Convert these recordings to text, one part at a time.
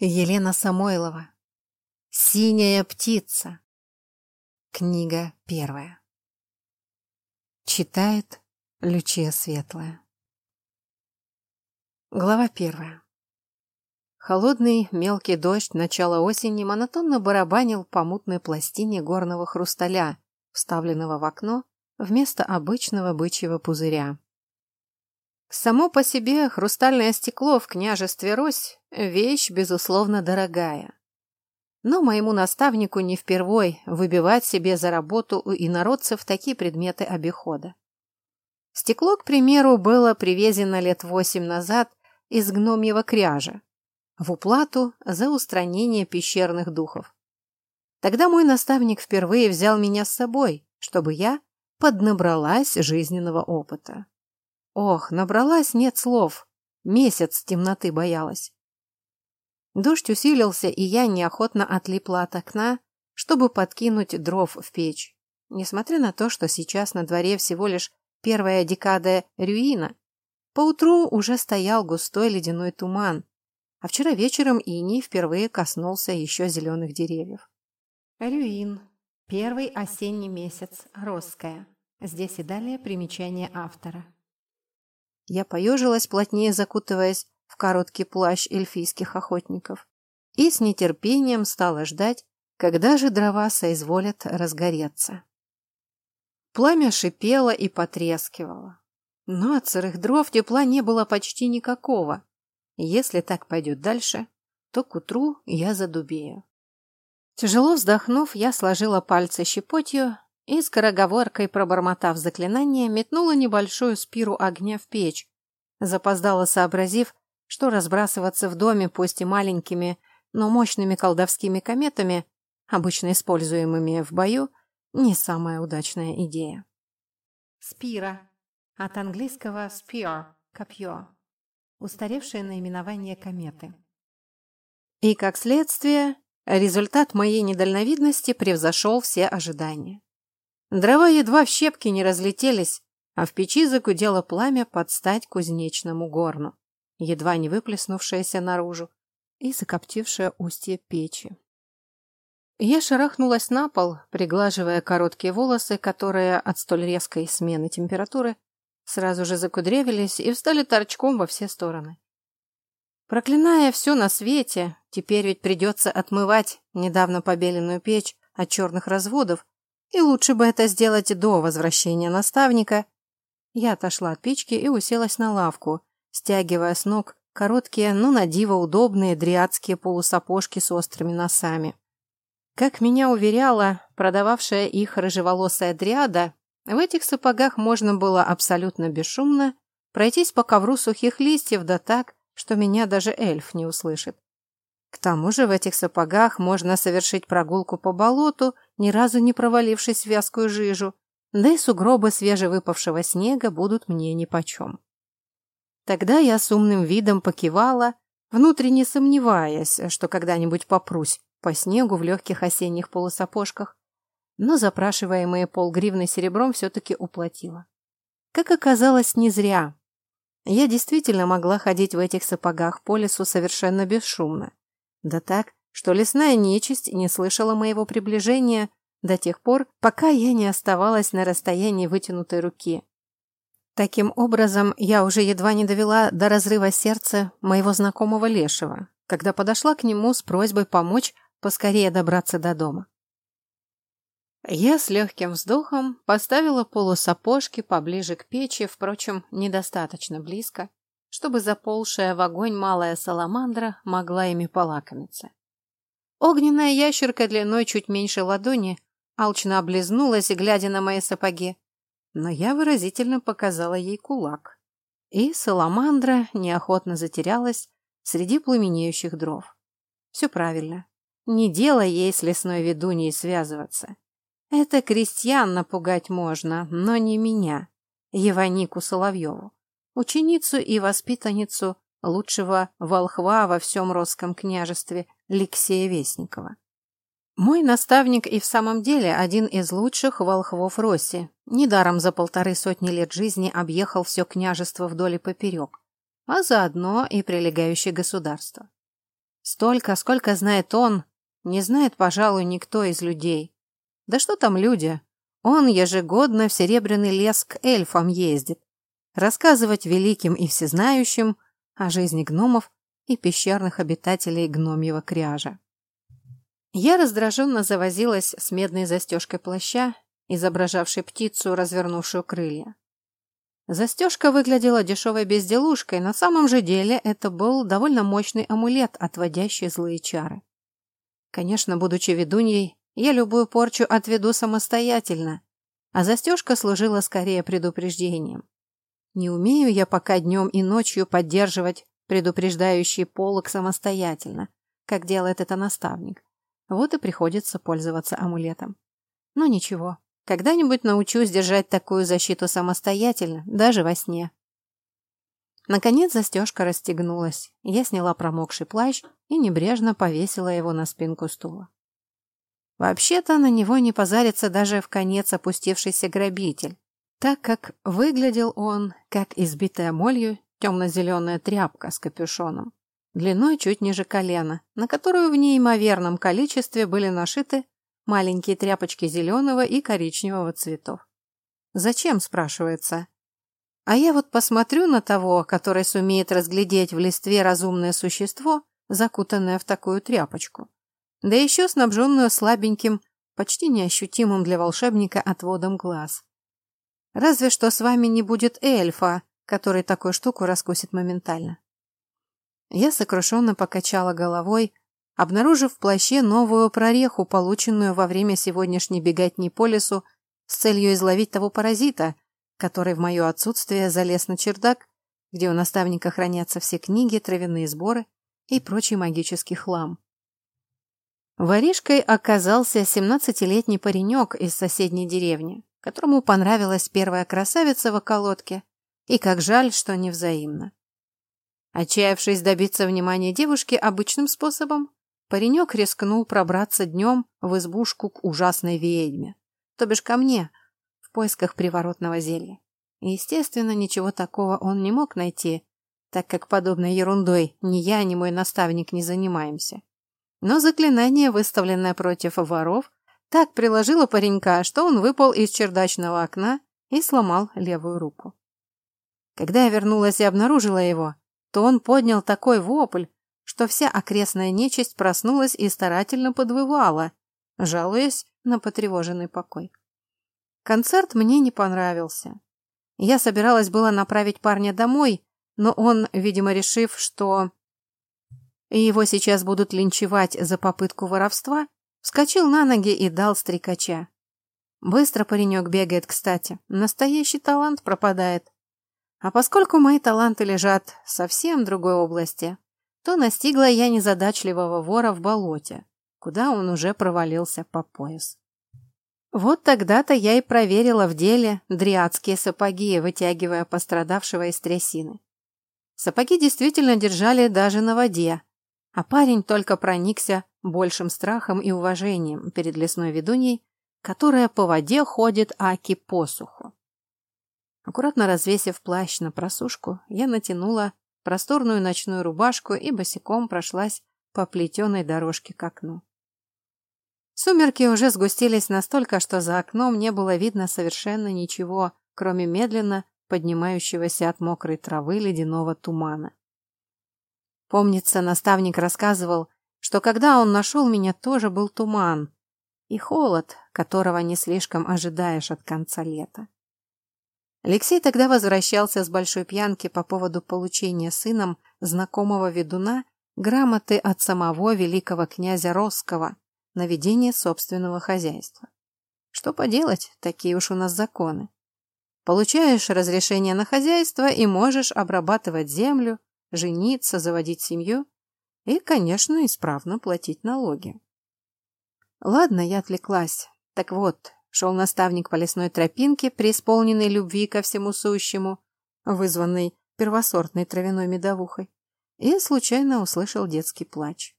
Елена Самойлова. Синяя птица. Книга первая. Читает Лючия Светлая. Глава первая. Холодный мелкий дождь начала осени монотонно барабанил по мутной пластине горного хрусталя, вставленного в окно вместо обычного бычьего пузыря. Само по себе хрустальное стекло в княжестве Русь – вещь, безусловно, дорогая. Но моему наставнику не впервой выбивать себе за работу у инородцев такие предметы обихода. Стекло, к примеру, было привезено лет восемь назад из гномьего кряжа в уплату за устранение пещерных духов. Тогда мой наставник впервые взял меня с собой, чтобы я поднабралась жизненного опыта. Ох, набралась нет слов. Месяц темноты боялась. Дождь усилился, и я неохотно отлипла от окна, чтобы подкинуть дров в печь. Несмотря на то, что сейчас на дворе всего лишь первая декада Рюина, поутру уже стоял густой ледяной туман, а вчера вечером иней впервые коснулся еще зеленых деревьев. Рюин. Первый осенний месяц. Росская. Здесь и далее примечание автора. Я поежилась, плотнее закутываясь в короткий плащ эльфийских охотников, и с нетерпением стала ждать, когда же дрова соизволят разгореться. Пламя шипело и потрескивало, но от сырых дров тепла не было почти никакого. Если так пойдет дальше, то к утру я задубею. Тяжело вздохнув, я сложила пальцы щепотью и, скороговоркой пробормотав заклинание, метнула небольшую спиру огня в печь, запоздала сообразив, что разбрасываться в доме, пусть и маленькими, но мощными колдовскими кометами, обычно используемыми в бою, не самая удачная идея. Спира. От английского spear – копье. Устаревшее наименование кометы. И, как следствие, результат моей недальновидности превзошел все ожидания. Дрова едва в щепки не разлетелись, а в печи загудело пламя под стать кузнечному горну, едва не выплеснувшееся наружу и закоптившее устье печи. Я шарахнулась на пол, приглаживая короткие волосы, которые от столь резкой смены температуры сразу же закудрявились и встали торчком во все стороны. Проклиная все на свете, теперь ведь придется отмывать недавно побеленную печь от черных разводов и лучше бы это сделать до возвращения наставника. Я отошла от печки и уселась на лавку, стягивая с ног короткие, но на диво удобные дриадские полусапожки с острыми носами. Как меня уверяла продававшая их рыжеволосая дриада, в этих сапогах можно было абсолютно бесшумно пройтись по ковру сухих листьев, да так, что меня даже эльф не услышит. К тому же в этих сапогах можно совершить прогулку по болоту, ни разу не провалившись в вязкую жижу, да и сугробы свежевыпавшего снега будут мне нипочем. Тогда я с умным видом покивала, внутренне сомневаясь, что когда-нибудь попрусь по снегу в легких осенних полусапожках, но запрашиваемые полгривны серебром все-таки уплатила. Как оказалось, не зря. Я действительно могла ходить в этих сапогах по лесу совершенно бесшумно. Да так, что лесная нечисть не слышала моего приближения до тех пор, пока я не оставалась на расстоянии вытянутой руки. Таким образом, я уже едва не довела до разрыва сердца моего знакомого Лешего, когда подошла к нему с просьбой помочь поскорее добраться до дома. Я с легким вздохом поставила полусапожки поближе к печи, впрочем, недостаточно близко, чтобы заползшая в огонь малая саламандра могла ими полакомиться. Огненная ящерка длиной чуть меньше ладони алчно облизнулась, глядя на мои сапоги, но я выразительно показала ей кулак. И саламандра неохотно затерялась среди пламенеющих дров. Все правильно. Не дело ей с лесной ведуньей связываться. Это крестьян напугать можно, но не меня, Еванику Соловьеву ученицу и воспитанницу лучшего волхва во всем Росском княжестве Лексея Вестникова. Мой наставник и в самом деле один из лучших волхвов Росси. Недаром за полторы сотни лет жизни объехал все княжество вдоль и поперек, а заодно и прилегающее государство. Столько, сколько знает он, не знает, пожалуй, никто из людей. Да что там люди? Он ежегодно в Серебряный лес к эльфам ездит. Рассказывать великим и всезнающим о жизни гномов и пещерных обитателей гномьего кряжа. Я раздраженно завозилась с медной застежкой плаща, изображавшей птицу, развернувшую крылья. Застежка выглядела дешевой безделушкой, на самом же деле это был довольно мощный амулет, отводящий злые чары. Конечно, будучи ведуньей, я любую порчу отведу самостоятельно, а застежка служила скорее предупреждением. Не умею я пока днем и ночью поддерживать предупреждающий полог самостоятельно, как делает это наставник. Вот и приходится пользоваться амулетом. Но ничего, когда-нибудь научусь держать такую защиту самостоятельно, даже во сне. Наконец застежка расстегнулась. Я сняла промокший плащ и небрежно повесила его на спинку стула. Вообще-то на него не позарится даже в конец опустившийся грабитель, так как выглядел он, как избитая молью темно-зеленая тряпка с капюшоном, длиной чуть ниже колена, на которую в неимоверном количестве были нашиты маленькие тряпочки зеленого и коричневого цветов. Зачем, спрашивается? А я вот посмотрю на того, который сумеет разглядеть в листве разумное существо, закутанное в такую тряпочку. Да еще снабженную слабеньким, почти неощутимым для волшебника отводом глаз. Разве что с вами не будет эльфа, который такую штуку раскусит моментально. Я сокрушенно покачала головой, обнаружив в плаще новую прореху, полученную во время сегодняшней беготни по лесу с целью изловить того паразита, который в мое отсутствие залез на чердак, где у наставника хранятся все книги, травяные сборы и прочий магический хлам. Воришкой оказался семнадцатилетний паренек из соседней деревни, которому понравилась первая красавица в околотке, и как жаль, что невзаимно. Отчаявшись добиться внимания девушки обычным способом, паренек рискнул пробраться днем в избушку к ужасной ведьме, то бишь ко мне, в поисках приворотного зелья. И, естественно, ничего такого он не мог найти, так как подобной ерундой ни я, ни мой наставник не занимаемся. Но заклинание, выставленное против воров, так приложило паренька, что он выпал из чердачного окна и сломал левую руку. Когда я вернулась и обнаружила его, то он поднял такой вопль, что вся окрестная нечисть проснулась и старательно подвывала, жалуясь на потревоженный покой. Концерт мне не понравился. Я собиралась было направить парня домой, но он, видимо, решив, что его сейчас будут линчевать за попытку воровства, вскочил на ноги и дал стрекача. Быстро паренек бегает, кстати. Настоящий талант пропадает. А поскольку мои таланты лежат совсем другой области, то настигла я незадачливого вора в болоте, куда он уже провалился по пояс. Вот тогда-то я и проверила в деле дриадские сапоги, вытягивая пострадавшего из трясины. Сапоги действительно держали даже на воде, а парень только проникся большим страхом и уважением перед лесной ведуньей, которая по воде ходит аки посуху. Аккуратно развесив плащ на просушку, я натянула просторную ночную рубашку и босиком прошлась по плетеной дорожке к окну. Сумерки уже сгустились настолько, что за окном не было видно совершенно ничего, кроме медленно поднимающегося от мокрой травы ледяного тумана. Помнится, наставник рассказывал, что когда он нашел меня, тоже был туман и холод, которого не слишком ожидаешь от конца лета. Алексей тогда возвращался с большой пьянки по поводу получения сыном знакомого ведуна грамоты от самого великого князя Росского на ведение собственного хозяйства. Что поделать, такие уж у нас законы. Получаешь разрешение на хозяйство и можешь обрабатывать землю, жениться, заводить семью и, конечно, исправно платить налоги. Ладно, я отвлеклась. Так вот, шел наставник по лесной тропинке, преисполненной любви ко всему сущему, вызванной первосортной травяной медовухой, и случайно услышал детский плач.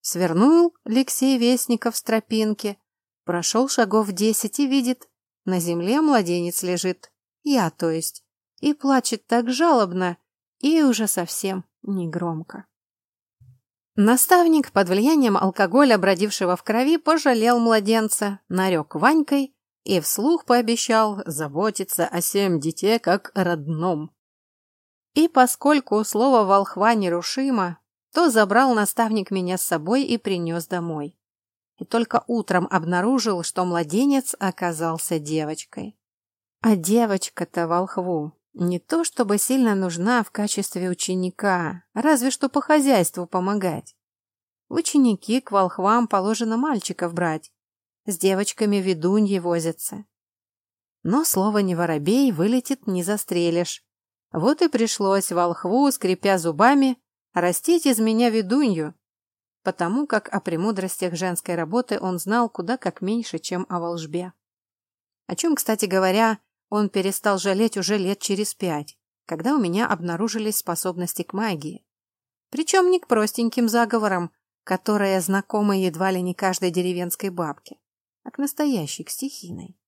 Свернул Алексей Вестников с тропинки, прошел шагов десять и видит, на земле младенец лежит, я, то есть, и плачет так жалобно, и уже совсем негромко. Наставник под влиянием алкоголя, бродившего в крови, пожалел младенца, нарек Ванькой и вслух пообещал заботиться о семь детей как родном. И поскольку слово волхва нерушимо, то забрал наставник меня с собой и принес домой. И только утром обнаружил, что младенец оказался девочкой. А девочка-то волхву не то чтобы сильно нужна в качестве ученика, разве что по хозяйству помогать. Ученики к волхвам положено мальчиков брать, с девочками ведуньи возятся. Но слово «не воробей» вылетит не застрелишь. Вот и пришлось волхву, скрипя зубами, растить из меня ведунью, потому как о премудростях женской работы он знал куда как меньше, чем о волжбе. О чем, кстати говоря, он перестал жалеть уже лет через пять, когда у меня обнаружились способности к магии. Причем не к простеньким заговорам, которые знакомы едва ли не каждой деревенской бабке, а к настоящей, к стихийной.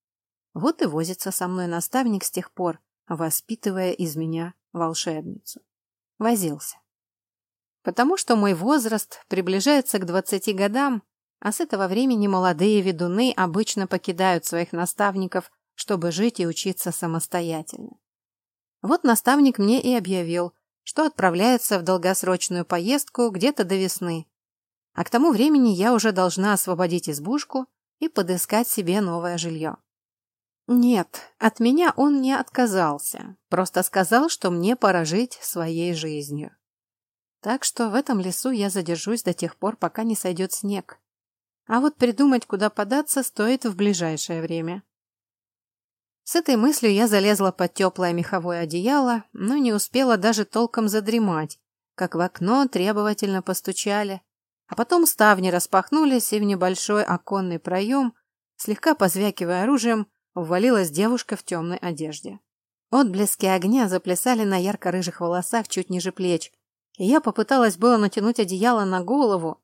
Вот и возится со мной наставник с тех пор, воспитывая из меня волшебницу. Возился. Потому что мой возраст приближается к двадцати годам, а с этого времени молодые ведуны обычно покидают своих наставников чтобы жить и учиться самостоятельно. Вот наставник мне и объявил, что отправляется в долгосрочную поездку где-то до весны. А к тому времени я уже должна освободить избушку и подыскать себе новое жилье. Нет, от меня он не отказался, просто сказал, что мне пора жить своей жизнью. Так что в этом лесу я задержусь до тех пор, пока не сойдет снег. А вот придумать, куда податься, стоит в ближайшее время. С этой мыслью я залезла под теплое меховое одеяло, но не успела даже толком задремать, как в окно требовательно постучали, а потом ставни распахнулись, и в небольшой оконный проем, слегка позвякивая оружием, ввалилась девушка в темной одежде. Отблески огня заплясали на ярко-рыжих волосах чуть ниже плеч, и я попыталась было натянуть одеяло на голову,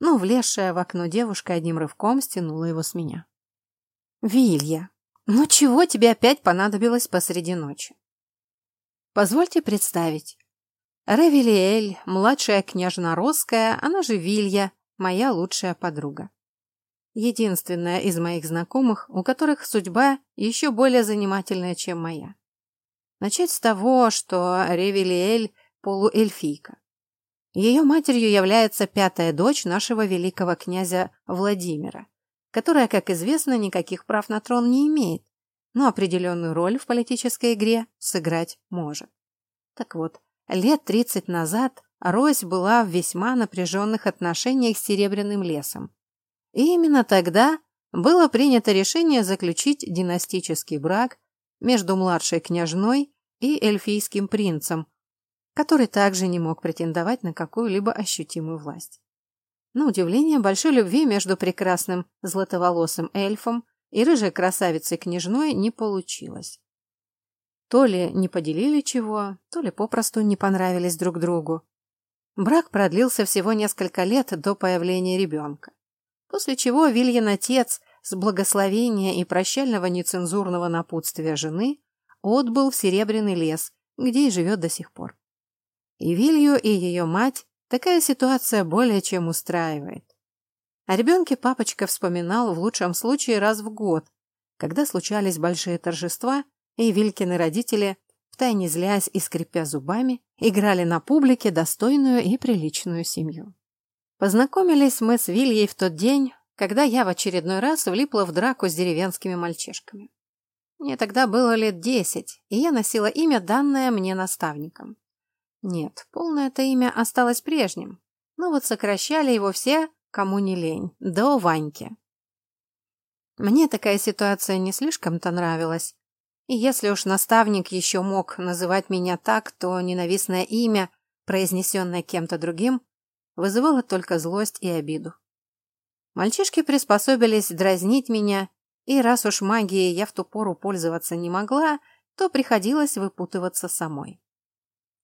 но влезшая в окно девушка одним рывком стянула его с меня. «Вилья!» «Ну чего тебе опять понадобилось посреди ночи?» «Позвольте представить. Ревелиэль, младшая княжна Росская, она же Вилья, моя лучшая подруга. Единственная из моих знакомых, у которых судьба еще более занимательная, чем моя. Начать с того, что Ревелиэль – полуэльфийка. Ее матерью является пятая дочь нашего великого князя Владимира – которая, как известно, никаких прав на трон не имеет, но определенную роль в политической игре сыграть может. Так вот, лет 30 назад Рось была в весьма напряженных отношениях с Серебряным лесом. И именно тогда было принято решение заключить династический брак между младшей княжной и эльфийским принцем, который также не мог претендовать на какую-либо ощутимую власть. На удивление, большой любви между прекрасным златоволосым эльфом и рыжей красавицей-княжной не получилось. То ли не поделили чего, то ли попросту не понравились друг другу. Брак продлился всего несколько лет до появления ребенка, после чего Вильян отец с благословения и прощального нецензурного напутствия жены отбыл в Серебряный лес, где и живет до сих пор. И Вилью, и ее мать Такая ситуация более чем устраивает. О ребенке папочка вспоминал в лучшем случае раз в год, когда случались большие торжества, и Вилькины родители, втайне злясь и скрипя зубами, играли на публике достойную и приличную семью. Познакомились мы с Вильей в тот день, когда я в очередной раз влипла в драку с деревенскими мальчишками. Мне тогда было лет десять, и я носила имя, данное мне наставником. Нет, полное это имя осталось прежним, но вот сокращали его все, кому не лень, до Ваньки. Мне такая ситуация не слишком-то нравилась, и если уж наставник еще мог называть меня так, то ненавистное имя, произнесенное кем-то другим, вызывало только злость и обиду. Мальчишки приспособились дразнить меня, и раз уж магией я в ту пору пользоваться не могла, то приходилось выпутываться самой.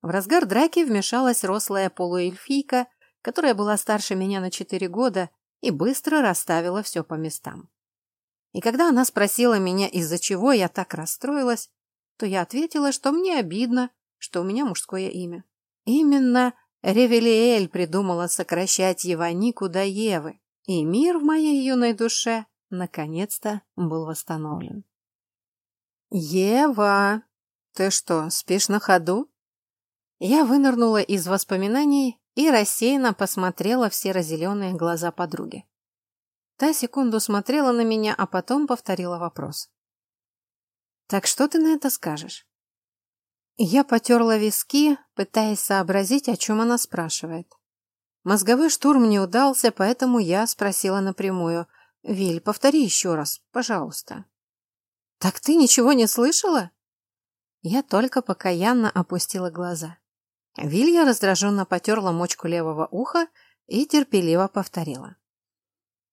В разгар драки вмешалась рослая полуэльфийка, которая была старше меня на четыре года и быстро расставила все по местам. И когда она спросила меня, из-за чего я так расстроилась, то я ответила, что мне обидно, что у меня мужское имя. Именно Ревелиэль придумала сокращать Еванику до Евы, и мир в моей юной душе наконец-то был восстановлен. «Ева, ты что, спишь на ходу?» Я вынырнула из воспоминаний и рассеянно посмотрела в серо-зеленые глаза подруги. Та секунду смотрела на меня, а потом повторила вопрос. «Так что ты на это скажешь?» Я потерла виски, пытаясь сообразить, о чем она спрашивает. Мозговой штурм не удался, поэтому я спросила напрямую. «Виль, повтори еще раз, пожалуйста». «Так ты ничего не слышала?» Я только покаянно опустила глаза. Вилья раздраженно потерла мочку левого уха и терпеливо повторила.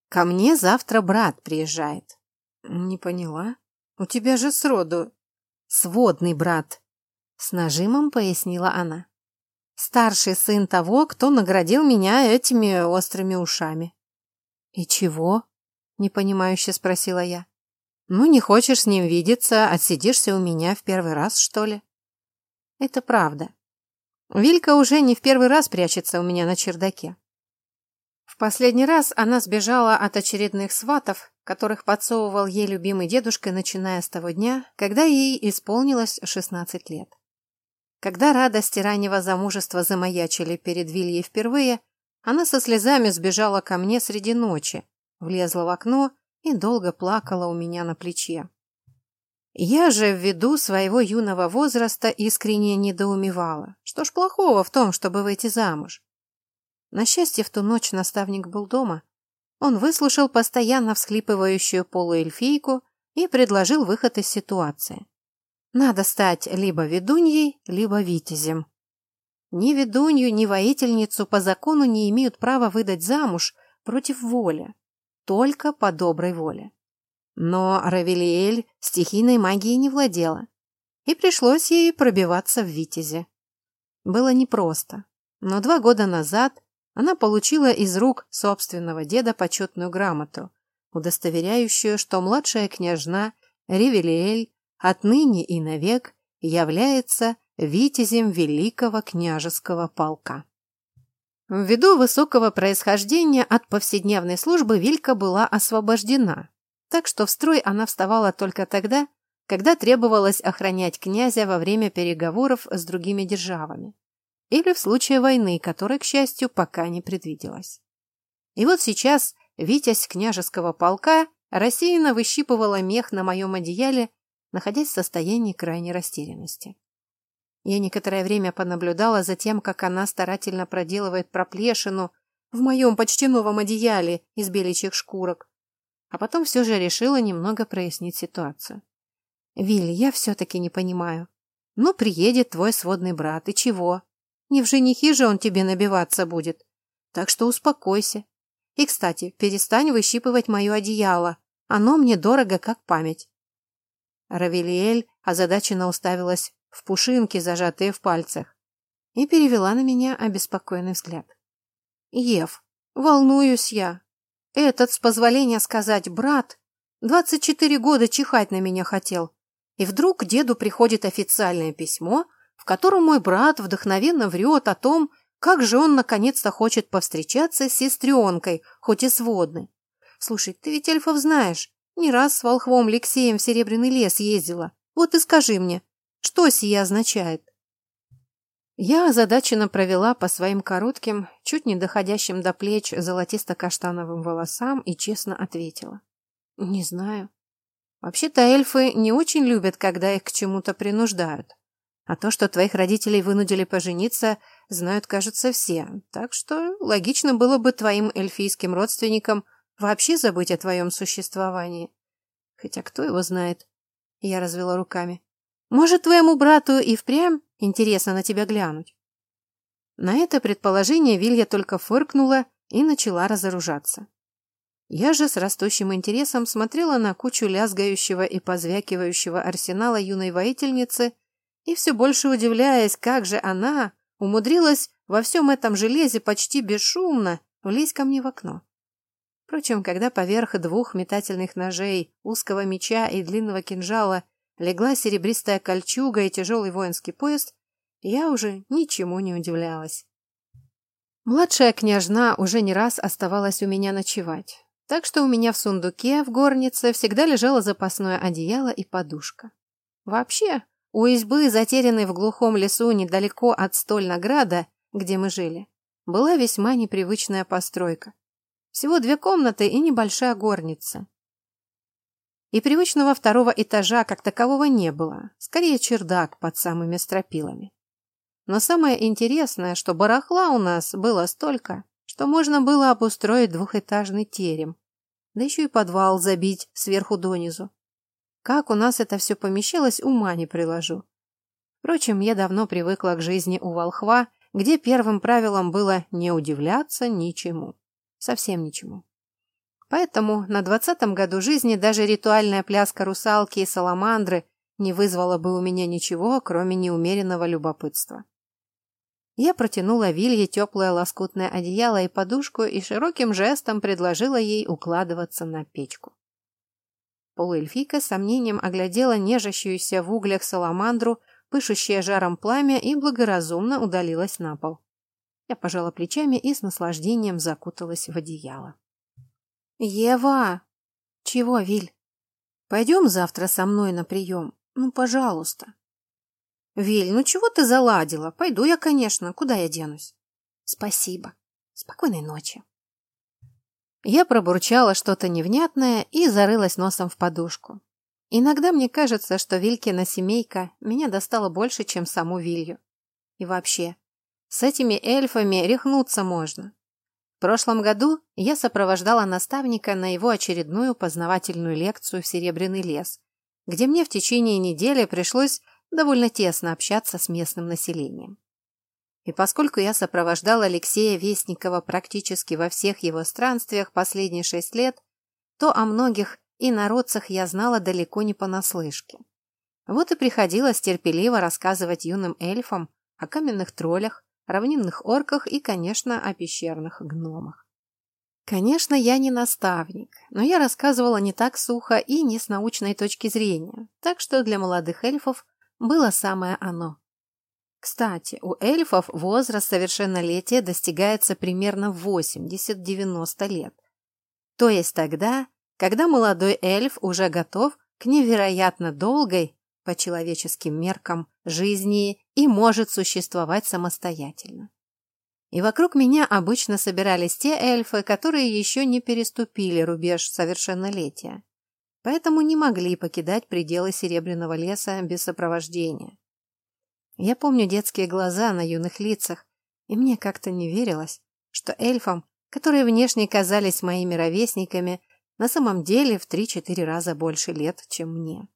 «Ко мне завтра брат приезжает». «Не поняла. У тебя же сроду...» «Сводный брат», — с нажимом пояснила она. «Старший сын того, кто наградил меня этими острыми ушами». «И чего?» — непонимающе спросила я. «Ну, не хочешь с ним видеться, отсидишься у меня в первый раз, что ли?» «Это правда. Вилька уже не в первый раз прячется у меня на чердаке. В последний раз она сбежала от очередных сватов, которых подсовывал ей любимый дедушка, начиная с того дня, когда ей исполнилось 16 лет. Когда радости раннего замужества замаячили перед Вильей впервые, она со слезами сбежала ко мне среди ночи, влезла в окно и долго плакала у меня на плече. Я же ввиду своего юного возраста искренне недоумевала. Что ж плохого в том, чтобы выйти замуж? На счастье, в ту ночь наставник был дома. Он выслушал постоянно всхлипывающую полуэльфийку и предложил выход из ситуации. Надо стать либо ведуньей, либо витязем. Ни ведунью, ни воительницу по закону не имеют права выдать замуж против воли, только по доброй воле. Но Равелиэль стихийной магией не владела, и пришлось ей пробиваться в Витязе. Было непросто, но два года назад она получила из рук собственного деда почетную грамоту, удостоверяющую, что младшая княжна Ревелиэль отныне и навек является витязем великого княжеского полка. Ввиду высокого происхождения от повседневной службы Вилька была освобождена так что в строй она вставала только тогда, когда требовалось охранять князя во время переговоров с другими державами или в случае войны, которой, к счастью, пока не предвиделось. И вот сейчас Витязь княжеского полка рассеянно выщипывала мех на моем одеяле, находясь в состоянии крайней растерянности. Я некоторое время понаблюдала за тем, как она старательно проделывает проплешину в моем почти новом одеяле из беличьих шкурок, а потом все же решила немного прояснить ситуацию. «Вилли, я все-таки не понимаю. Ну, приедет твой сводный брат, и чего? Не в женихи же он тебе набиваться будет. Так что успокойся. И, кстати, перестань выщипывать мое одеяло. Оно мне дорого, как память». Равелиэль озадаченно уставилась в пушинки, зажатые в пальцах, и перевела на меня обеспокоенный взгляд. «Ев, волнуюсь я. Этот, с позволения сказать, брат, 24 года чихать на меня хотел. И вдруг деду приходит официальное письмо, в котором мой брат вдохновенно врет о том, как же он наконец-то хочет повстречаться с сестренкой, хоть и сводной. Слушай, ты ведь эльфов знаешь. Не раз с волхвом Алексеем в Серебряный лес ездила. Вот и скажи мне, что сие означает? Я озадаченно провела по своим коротким, чуть не доходящим до плеч золотисто-каштановым волосам и честно ответила. Не знаю. Вообще-то эльфы не очень любят, когда их к чему-то принуждают. А то, что твоих родителей вынудили пожениться, знают, кажется, все. Так что логично было бы твоим эльфийским родственникам вообще забыть о твоем существовании. Хотя кто его знает? Я развела руками. Может, твоему брату и впрямь интересно на тебя глянуть?» На это предположение Вилья только фыркнула и начала разоружаться. Я же с растущим интересом смотрела на кучу лязгающего и позвякивающего арсенала юной воительницы и все больше удивляясь, как же она умудрилась во всем этом железе почти бесшумно влезть ко мне в окно. Впрочем, когда поверх двух метательных ножей, узкого меча и длинного кинжала легла серебристая кольчуга и тяжелый воинский пояс, я уже ничему не удивлялась. Младшая княжна уже не раз оставалась у меня ночевать, так что у меня в сундуке в горнице всегда лежало запасное одеяло и подушка. Вообще, у избы, затерянной в глухом лесу недалеко от Стольнограда, где мы жили, была весьма непривычная постройка. Всего две комнаты и небольшая горница. И привычного второго этажа как такового не было, скорее чердак под самыми стропилами. Но самое интересное, что барахла у нас было столько, что можно было обустроить двухэтажный терем, да еще и подвал забить сверху донизу. Как у нас это все помещалось, ума не приложу. Впрочем, я давно привыкла к жизни у волхва, где первым правилом было не удивляться ничему. Совсем ничему. Поэтому на двадцатом году жизни даже ритуальная пляска русалки и саламандры не вызвала бы у меня ничего, кроме неумеренного любопытства. Я протянула Вилье теплое лоскутное одеяло и подушку и широким жестом предложила ей укладываться на печку. Полуэльфийка с сомнением оглядела нежащуюся в углях саламандру, пышущее жаром пламя, и благоразумно удалилась на пол. Я пожала плечами и с наслаждением закуталась в одеяло. «Ева!» «Чего, Виль?» «Пойдем завтра со мной на прием? Ну, пожалуйста». «Виль, ну чего ты заладила? Пойду я, конечно. Куда я денусь?» «Спасибо. Спокойной ночи». Я пробурчала что-то невнятное и зарылась носом в подушку. Иногда мне кажется, что Вилькина семейка меня достала больше, чем саму Вилью. И вообще, с этими эльфами рехнуться можно. В прошлом году я сопровождала наставника на его очередную познавательную лекцию в Серебряный лес, где мне в течение недели пришлось довольно тесно общаться с местным населением. И поскольку я сопровождала Алексея Вестникова практически во всех его странствиях последние шесть лет, то о многих инородцах я знала далеко не понаслышке. Вот и приходилось терпеливо рассказывать юным эльфам о каменных троллях, равнинных орках и, конечно, о пещерных гномах. Конечно, я не наставник, но я рассказывала не так сухо и не с научной точки зрения, так что для молодых эльфов было самое оно. Кстати, у эльфов возраст совершеннолетия достигается примерно в 80-90 лет. То есть тогда, когда молодой эльф уже готов к невероятно долгой, по человеческим меркам, жизни и может существовать самостоятельно. И вокруг меня обычно собирались те эльфы, которые еще не переступили рубеж совершеннолетия, поэтому не могли покидать пределы Серебряного леса без сопровождения. Я помню детские глаза на юных лицах, и мне как-то не верилось, что эльфам, которые внешне казались моими ровесниками, на самом деле в три-четыре раза больше лет, чем мне.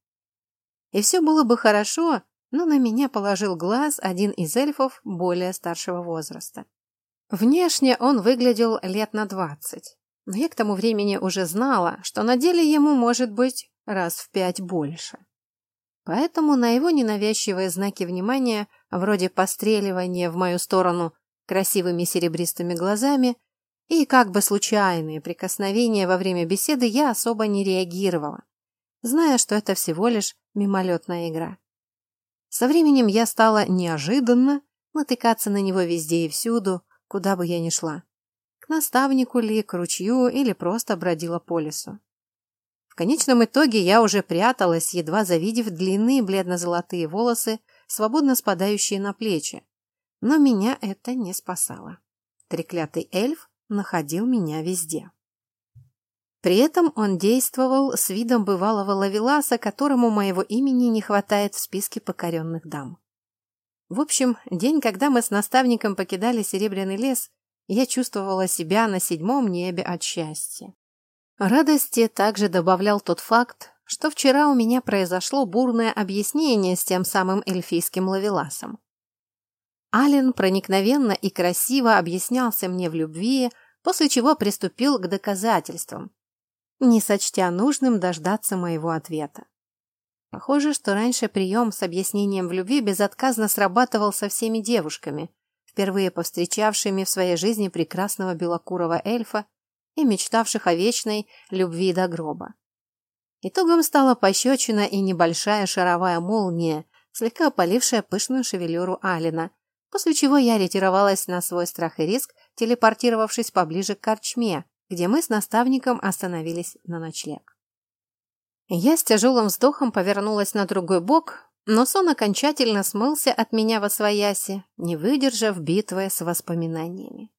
И все было бы хорошо, но на меня положил глаз один из эльфов более старшего возраста. Внешне он выглядел лет на двадцать, но я к тому времени уже знала, что на деле ему может быть раз в пять больше. Поэтому на его ненавязчивые знаки внимания, вроде постреливания в мою сторону красивыми серебристыми глазами и как бы случайные прикосновения во время беседы, я особо не реагировала, зная, что это всего лишь мимолетная игра. Со временем я стала неожиданно натыкаться на него везде и всюду, куда бы я ни шла. К наставнику ли, к ручью или просто бродила по лесу. В конечном итоге я уже пряталась, едва завидев длинные бледно-золотые волосы, свободно спадающие на плечи. Но меня это не спасало. Треклятый эльф находил меня везде. При этом он действовал с видом бывалого лавеласа, которому моего имени не хватает в списке покоренных дам. В общем, день, когда мы с наставником покидали Серебряный лес, я чувствовала себя на седьмом небе от счастья. Радости также добавлял тот факт, что вчера у меня произошло бурное объяснение с тем самым эльфийским лавеласом. Ален проникновенно и красиво объяснялся мне в любви, после чего приступил к доказательствам, не сочтя нужным дождаться моего ответа. Похоже, что раньше прием с объяснением в любви безотказно срабатывал со всеми девушками, впервые повстречавшими в своей жизни прекрасного белокурого эльфа и мечтавших о вечной любви до гроба. Итогом стала пощечина и небольшая шаровая молния, слегка опалившая пышную шевелюру Алина, после чего я ретировалась на свой страх и риск телепортировавшись поближе к корчме, где мы с наставником остановились на ночлег. Я с тяжелым вздохом повернулась на другой бок, но сон окончательно смылся от меня во свояси, не выдержав битвы с воспоминаниями.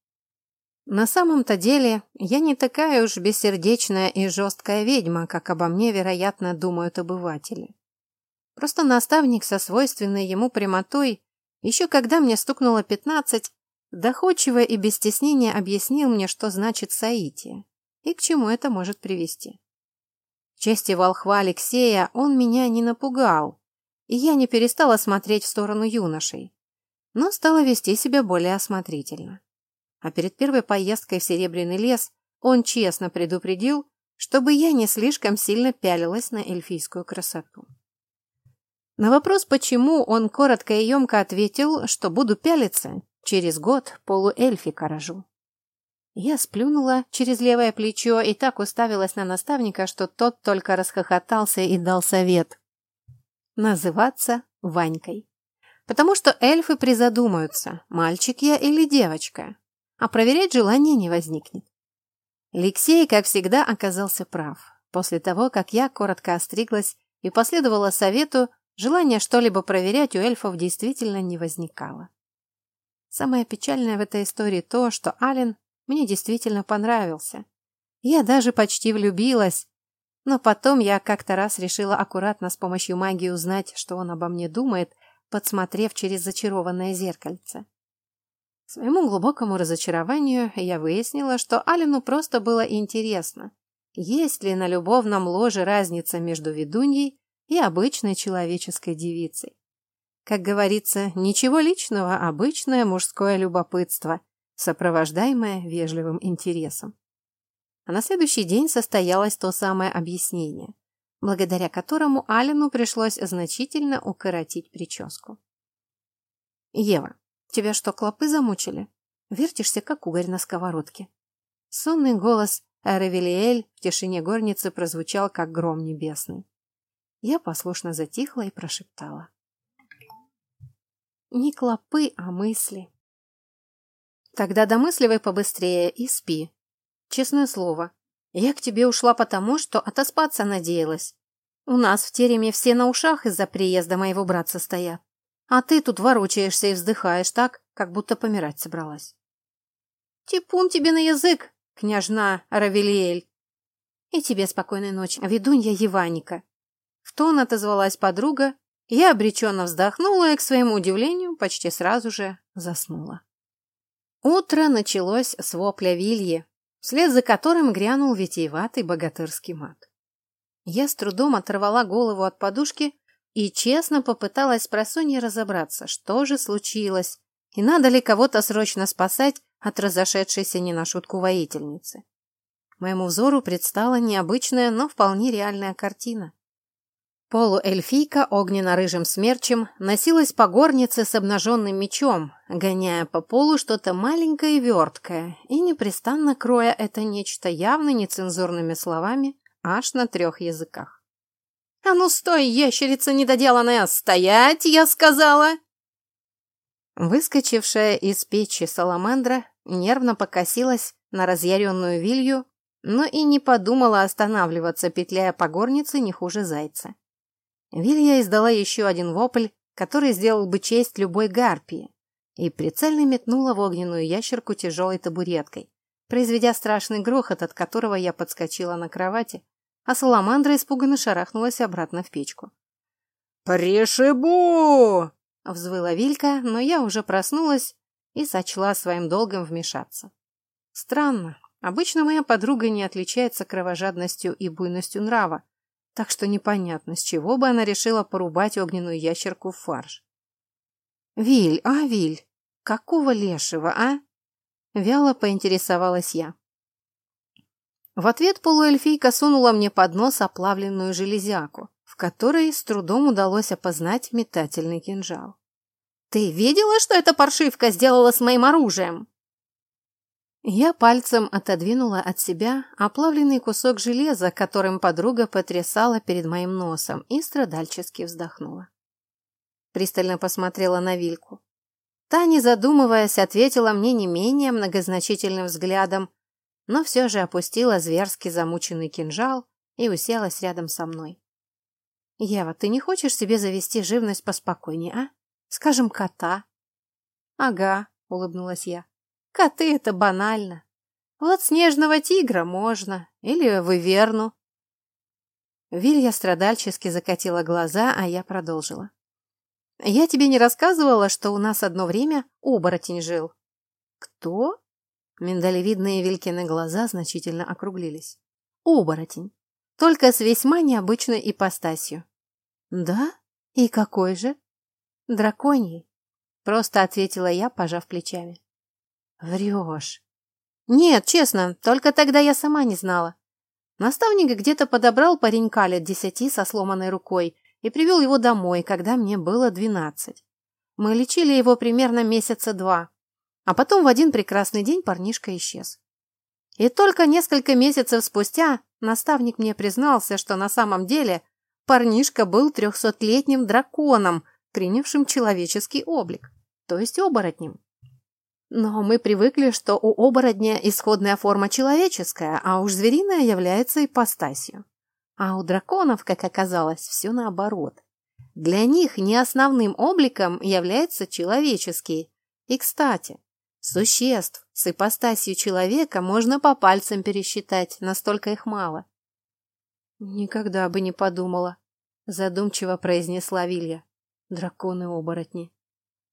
На самом-то деле, я не такая уж бессердечная и жесткая ведьма, как обо мне, вероятно, думают обыватели. Просто наставник со свойственной ему прямотой, еще когда мне стукнуло пятнадцать, доходчиво и без стеснения объяснил мне, что значит соитие и к чему это может привести. В чести волхва Алексея он меня не напугал, и я не перестала смотреть в сторону юношей, но стала вести себя более осмотрительно а перед первой поездкой в Серебряный лес он честно предупредил, чтобы я не слишком сильно пялилась на эльфийскую красоту. На вопрос, почему, он коротко и емко ответил, что буду пялиться, через год полуэльфика рожу. Я сплюнула через левое плечо и так уставилась на наставника, что тот только расхохотался и дал совет. Называться Ванькой. Потому что эльфы призадумаются, мальчик я или девочка а проверять желания не возникнет. Алексей, как всегда, оказался прав. После того, как я коротко остриглась и последовала совету, желания что-либо проверять у эльфов действительно не возникало. Самое печальное в этой истории то, что Ален мне действительно понравился. Я даже почти влюбилась, но потом я как-то раз решила аккуратно с помощью магии узнать, что он обо мне думает, подсмотрев через зачарованное зеркальце своему глубокому разочарованию я выяснила, что Алину просто было интересно, есть ли на любовном ложе разница между ведуньей и обычной человеческой девицей. Как говорится, ничего личного, обычное мужское любопытство, сопровождаемое вежливым интересом. А на следующий день состоялось то самое объяснение, благодаря которому Алину пришлось значительно укоротить прическу. Ева, Тебя что, клопы замучили? Вертишься, как угорь на сковородке. Сонный голос Эревелиэль в тишине горницы прозвучал, как гром небесный. Я послушно затихла и прошептала. Не клопы, а мысли. Тогда домысливай побыстрее и спи. Честное слово, я к тебе ушла потому, что отоспаться надеялась. У нас в тереме все на ушах из-за приезда моего братца стоят. А ты тут ворочаешься и вздыхаешь так, как будто помирать собралась. Типун тебе на язык, княжна Равелиэль. И тебе спокойной ночи, ведунья Еваника. В тон отозвалась подруга, я обреченно вздохнула и, к своему удивлению, почти сразу же заснула. Утро началось с вопля Вильи, вслед за которым грянул витиеватый богатырский мат. Я с трудом оторвала голову от подушки и честно попыталась с просонья разобраться, что же случилось, и надо ли кого-то срочно спасать от разошедшейся не на шутку воительницы. Моему взору предстала необычная, но вполне реальная картина. Полуэльфийка огненно-рыжим смерчем носилась по горнице с обнаженным мечом, гоняя по полу что-то маленькое и верткое, и непрестанно кроя это нечто явно нецензурными словами аж на трех языках. «А ну стой, ящерица недоделанная! Стоять, я сказала!» Выскочившая из печи саламандра нервно покосилась на разъяренную вилью, но и не подумала останавливаться, петляя по горнице не хуже зайца. Вилья издала еще один вопль, который сделал бы честь любой гарпии, и прицельно метнула в огненную ящерку тяжелой табуреткой, произведя страшный грохот, от которого я подскочила на кровати, а саламандра испуганно шарахнулась обратно в печку. «Пришибу!» — взвыла Вилька, но я уже проснулась и сочла своим долгом вмешаться. Странно, обычно моя подруга не отличается кровожадностью и буйностью нрава, так что непонятно, с чего бы она решила порубать огненную ящерку в фарш. «Виль, а, Виль, какого лешего, а?» Вяло поинтересовалась я. В ответ полуэльфийка сунула мне под нос оплавленную железяку, в которой с трудом удалось опознать метательный кинжал. «Ты видела, что эта паршивка сделала с моим оружием?» Я пальцем отодвинула от себя оплавленный кусок железа, которым подруга потрясала перед моим носом, и страдальчески вздохнула. Пристально посмотрела на Вильку. Та, не задумываясь, ответила мне не менее многозначительным взглядом, но все же опустила зверски замученный кинжал и уселась рядом со мной. «Ева, ты не хочешь себе завести живность поспокойнее, а? Скажем, кота?» «Ага», — улыбнулась я. «Коты — это банально. Вот снежного тигра можно, или выверну». Вилья страдальчески закатила глаза, а я продолжила. «Я тебе не рассказывала, что у нас одно время оборотень жил?» «Кто?» Миндалевидные Вилькины глаза значительно округлились. «Оборотень. Только с весьма необычной ипостасью». «Да? И какой же?» «Драконьей», — просто ответила я, пожав плечами. «Врешь». «Нет, честно, только тогда я сама не знала. Наставник где-то подобрал паренька лет десяти со сломанной рукой и привел его домой, когда мне было двенадцать. Мы лечили его примерно месяца два, а потом в один прекрасный день парнишка исчез. И только несколько месяцев спустя наставник мне признался, что на самом деле парнишка был трехсотлетним драконом, принявшим человеческий облик, то есть оборотнем. Но мы привыкли, что у оборотня исходная форма человеческая, а уж звериная является ипостасью. А у драконов, как оказалось, все наоборот. Для них не основным обликом является человеческий. И, кстати, Существ с ипостасью человека можно по пальцам пересчитать, настолько их мало. Никогда бы не подумала, задумчиво произнесла Вилья. Драконы-оборотни.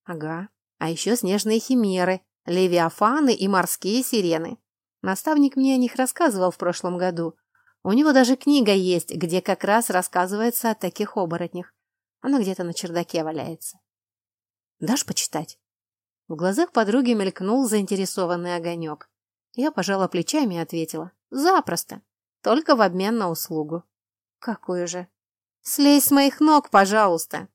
Ага, а еще снежные химеры, левиафаны и морские сирены. Наставник мне о них рассказывал в прошлом году. У него даже книга есть, где как раз рассказывается о таких оборотнях. Она где-то на чердаке валяется. Дашь почитать? В глазах подруги мелькнул заинтересованный огонек. Я пожала плечами и ответила. «Запросто. Только в обмен на услугу». «Какую же?» «Слезь с моих ног, пожалуйста!»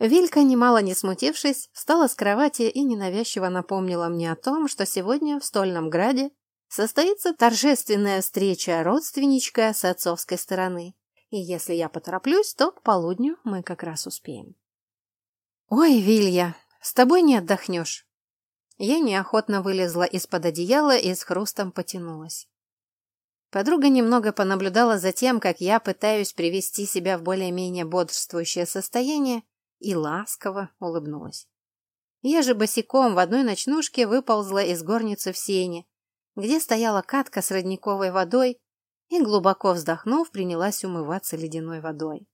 Вилька, немало не смутившись, встала с кровати и ненавязчиво напомнила мне о том, что сегодня в Стольном Граде состоится торжественная встреча родственничка с отцовской стороны. И если я потороплюсь, то к полудню мы как раз успеем. «Ой, Вилья, с тобой не отдохнешь. Я неохотно вылезла из-под одеяла и с хрустом потянулась. Подруга немного понаблюдала за тем, как я пытаюсь привести себя в более-менее бодрствующее состояние, и ласково улыбнулась. Я же босиком в одной ночнушке выползла из горницы в сене, где стояла катка с родниковой водой, и, глубоко вздохнув, принялась умываться ледяной водой.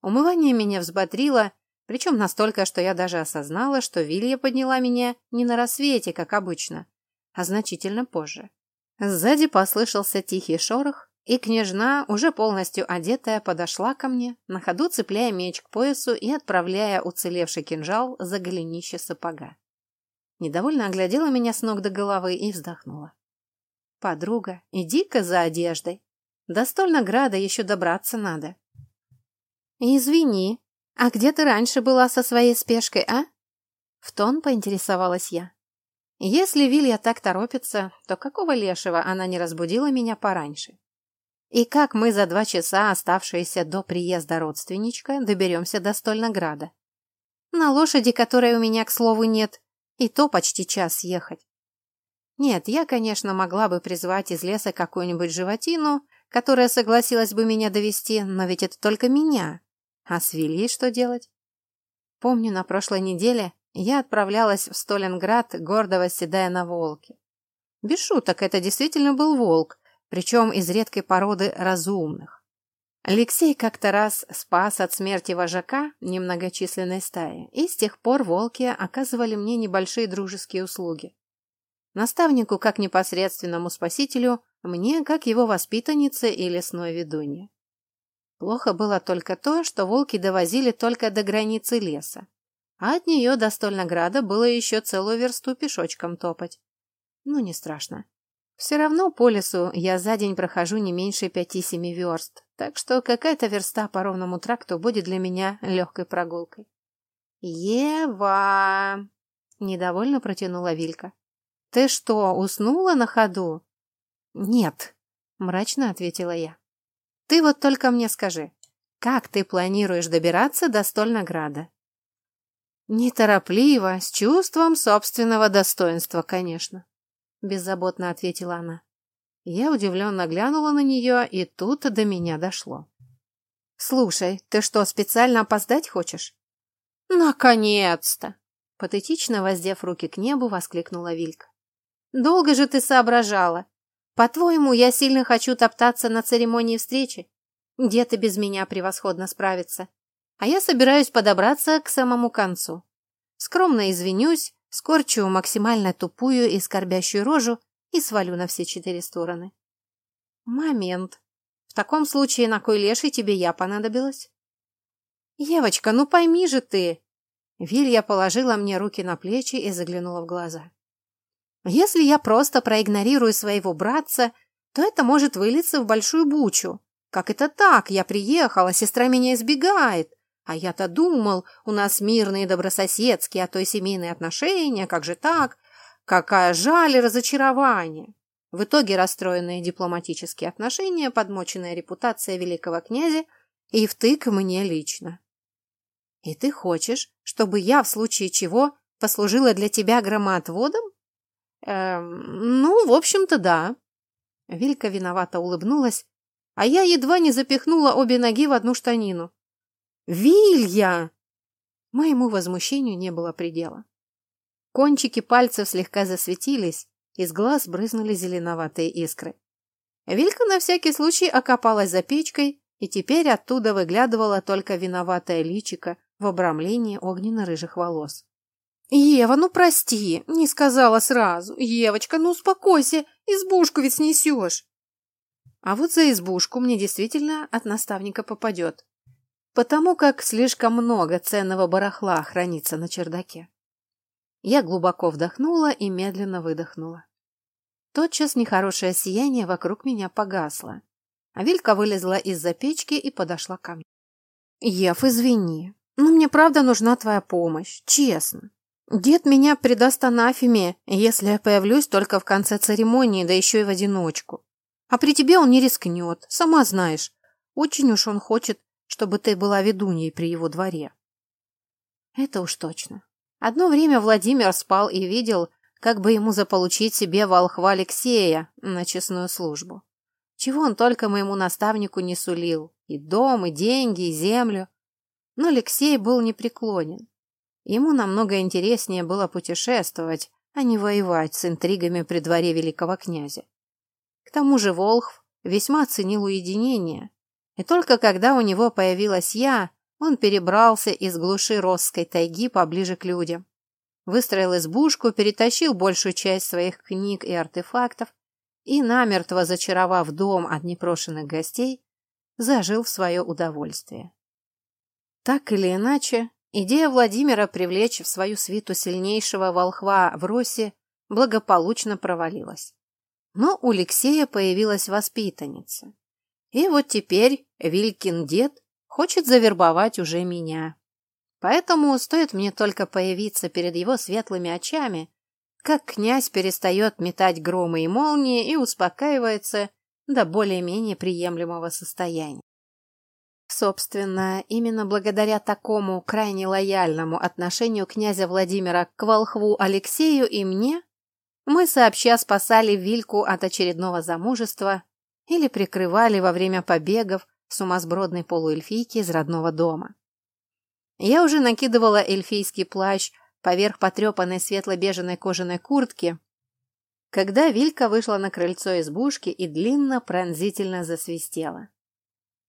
Умывание меня взбодрило, причем настолько, что я даже осознала, что Вилья подняла меня не на рассвете, как обычно, а значительно позже. Сзади послышался тихий шорох, и княжна, уже полностью одетая, подошла ко мне, на ходу цепляя меч к поясу и отправляя уцелевший кинжал за голенище сапога. Недовольно оглядела меня с ног до головы и вздохнула. «Подруга, иди-ка за одеждой. До Стольнограда еще добраться надо». «Извини», «А где ты раньше была со своей спешкой, а?» В тон поинтересовалась я. Если Вилья так торопится, то какого лешего она не разбудила меня пораньше? И как мы за два часа, оставшиеся до приезда родственничка, доберемся до Стольнограда? На лошади, которой у меня, к слову, нет, и то почти час ехать. Нет, я, конечно, могла бы призвать из леса какую-нибудь животину, которая согласилась бы меня довести, но ведь это только меня, а с Вильей что делать? Помню, на прошлой неделе я отправлялась в Сталинград, гордо восседая на волке. Без шуток, это действительно был волк, причем из редкой породы разумных. Алексей как-то раз спас от смерти вожака немногочисленной стаи, и с тех пор волки оказывали мне небольшие дружеские услуги. Наставнику, как непосредственному спасителю, мне, как его воспитаннице и лесной ведунье. Плохо было только то, что волки довозили только до границы леса, а от нее до Стольнограда было еще целую версту пешочком топать. Ну, не страшно. Все равно по лесу я за день прохожу не меньше пяти-семи верст, так что какая-то верста по ровному тракту будет для меня легкой прогулкой. «Ева!» — недовольно протянула Вилька. «Ты что, уснула на ходу?» «Нет», — мрачно ответила я. Ты вот только мне скажи, как ты планируешь добираться до Стольнограда? Неторопливо, с чувством собственного достоинства, конечно, беззаботно ответила она. Я удивленно глянула на нее, и тут до меня дошло. «Слушай, ты что, специально опоздать хочешь?» «Наконец-то!» Патетично воздев руки к небу, воскликнула Вилька. «Долго же ты соображала. По-твоему, я сильно хочу топтаться на церемонии встречи? Где-то без меня превосходно справится. А я собираюсь подобраться к самому концу. Скромно извинюсь, скорчу максимально тупую и скорбящую рожу и свалю на все четыре стороны. Момент. В таком случае на кой леший тебе я понадобилась? Евочка, ну пойми же ты. Вилья положила мне руки на плечи и заглянула в глаза. Если я просто проигнорирую своего братца, то это может вылиться в большую бучу. Как это так? Я приехала, сестра меня избегает. А я-то думал, у нас мирные добрососедские, а то и семейные отношения, как же так? Какая жаль и разочарование! В итоге расстроенные дипломатические отношения, подмоченная репутация великого князя и втык мне лично. И ты хочешь, чтобы я в случае чего послужила для тебя громоотводом? Эм, ну, в общем-то, да. Вилька виновато улыбнулась, а я едва не запихнула обе ноги в одну штанину. «Вилья!» Моему возмущению не было предела. Кончики пальцев слегка засветились, из глаз брызнули зеленоватые искры. Вилька на всякий случай окопалась за печкой, и теперь оттуда выглядывала только виноватая личика в обрамлении огненно-рыжих волос. «Ева, ну прости, не сказала сразу. Евочка, ну успокойся, избушку ведь снесешь». А вот за избушку мне действительно от наставника попадет, потому как слишком много ценного барахла хранится на чердаке. Я глубоко вдохнула и медленно выдохнула. Тотчас нехорошее сияние вокруг меня погасло. А Вилька вылезла из-за печки и подошла ко мне. «Ев, извини, но мне правда нужна твоя помощь, честно. Дед меня предаст анафеме, если я появлюсь только в конце церемонии, да еще и в одиночку. А при тебе он не рискнет, сама знаешь. Очень уж он хочет, чтобы ты была ведуньей при его дворе». «Это уж точно. Одно время Владимир спал и видел, как бы ему заполучить себе волхва Алексея на честную службу. Чего он только моему наставнику не сулил. И дом, и деньги, и землю. Но Алексей был непреклонен. Ему намного интереснее было путешествовать, а не воевать с интригами при дворе великого князя. К тому же Волхв весьма ценил уединение, и только когда у него появилась я, он перебрался из глуши Росской тайги поближе к людям. Выстроил избушку, перетащил большую часть своих книг и артефактов и, намертво зачаровав дом от непрошенных гостей, зажил в свое удовольствие. Так или иначе, идея Владимира привлечь в свою свиту сильнейшего волхва в Росе благополучно провалилась. Но у Алексея появилась воспитанница. И вот теперь Вилькин дед хочет завербовать уже меня. Поэтому стоит мне только появиться перед его светлыми очами, как князь перестает метать громы и молнии и успокаивается до более-менее приемлемого состояния. Собственно, именно благодаря такому крайне лояльному отношению князя Владимира к волхву Алексею и мне, мы сообща спасали Вильку от очередного замужества или прикрывали во время побегов сумасбродной полуэльфийки из родного дома. Я уже накидывала эльфийский плащ поверх потрепанной светло-беженой кожаной куртки, когда Вилька вышла на крыльцо избушки и длинно пронзительно засвистела.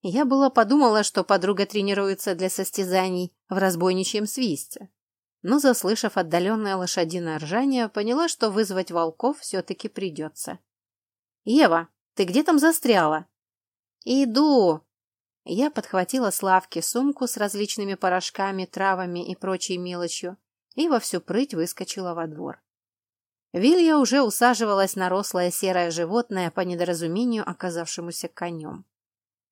Я было подумала, что подруга тренируется для состязаний в разбойничьем свисте, но, заслышав отдаленное лошадиное ржание, поняла, что вызвать волков все-таки придется. «Ева, ты где там застряла?» «Иду!» Я подхватила с лавки сумку с различными порошками, травами и прочей мелочью и во всю прыть выскочила во двор. Вилья уже усаживалась на рослое серое животное по недоразумению, оказавшемуся конем.